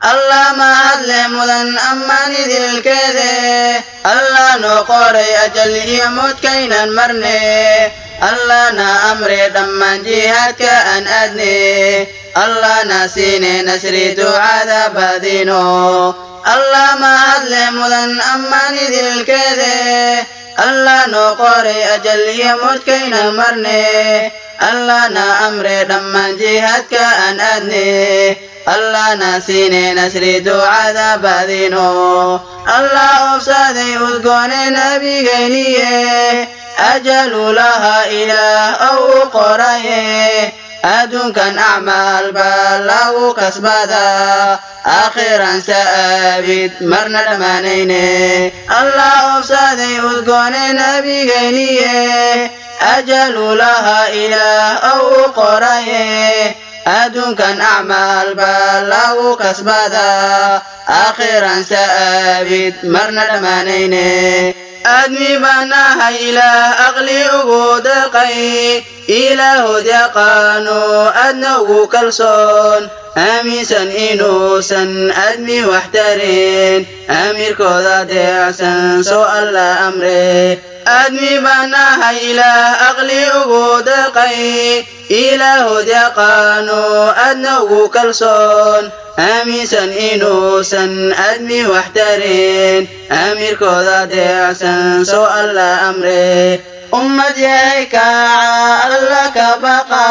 mahadle mudan ammaan idilkeede allah noo qoray ajal iyo mudkaynan marne allahna amre dhammaan jihaadka aan aadne allahna siine nasri ducada badino allah mahadle mudan ammaan idilkeede allah noo qoray ajal iyo mudkaynan marne allahna amre dhammaan jihaadka aan aadne allahna siine nasri ducada badino allah obsaday udgoone nabigayniye ajalu laha ilaah ow u qoraye adduunkan acmaal baa lagu kasbadaa aakhiran sa'aabid marna dhammaanayne allah obsaday udgoone nabigayniye ajalu laha ilaah ow u qoraye adduunkan acmaal baa lagu kasbadaa aakhiran sa'aabid marna dhammaanayne aadmi baanahay ilaah aqli ugu deqay ilaahod yaqaano aadna ugu kalsoon aaminsan inuusan aadmi wax tarin aamirkooda deecsan soo alla amre aadmi baanahay ilaah aqli ugu deqay ilaahod yaqaano aadna ugu kalsoon aaminsan inuusan aadmi wax tarin aamirkooda deecsan soo alla amre ummad yahay kaaca alla ka baqa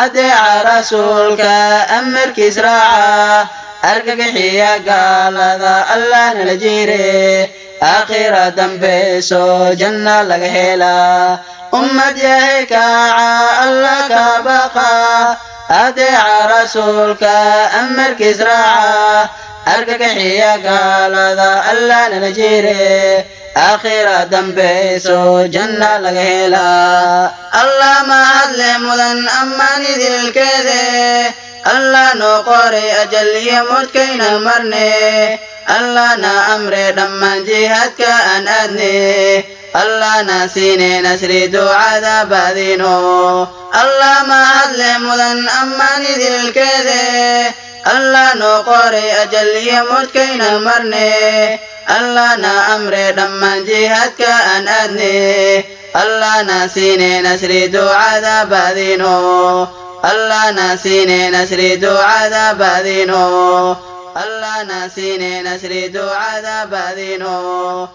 adeeca rasuulka amarkiis raaca argagaxiya gaalada allah nala jire aakhira dambeyso janna laga helaa ummad yahay kaaca alla ka baqa. Adeeca rasuulka amarkiis raaca argagaxiya gaalada allah nala jire. Aakhira dambeyso janna laga helaa allah mahadle mudan ammaan idilkeede allah noo qoray ajal iyo mudkaynan marne allahna amre dhammaan jihaadka aan aadne allahna siine nasri ducada badino allah mahadle mudan ammaan idilkeede allah noo qoray ajal iyo mudkaynan marne allahna amre dhammaan jihaadka aan aadne allahna siine nasri ducada badino allahna siine nasri ducada badino allahna siine nasri ducada badino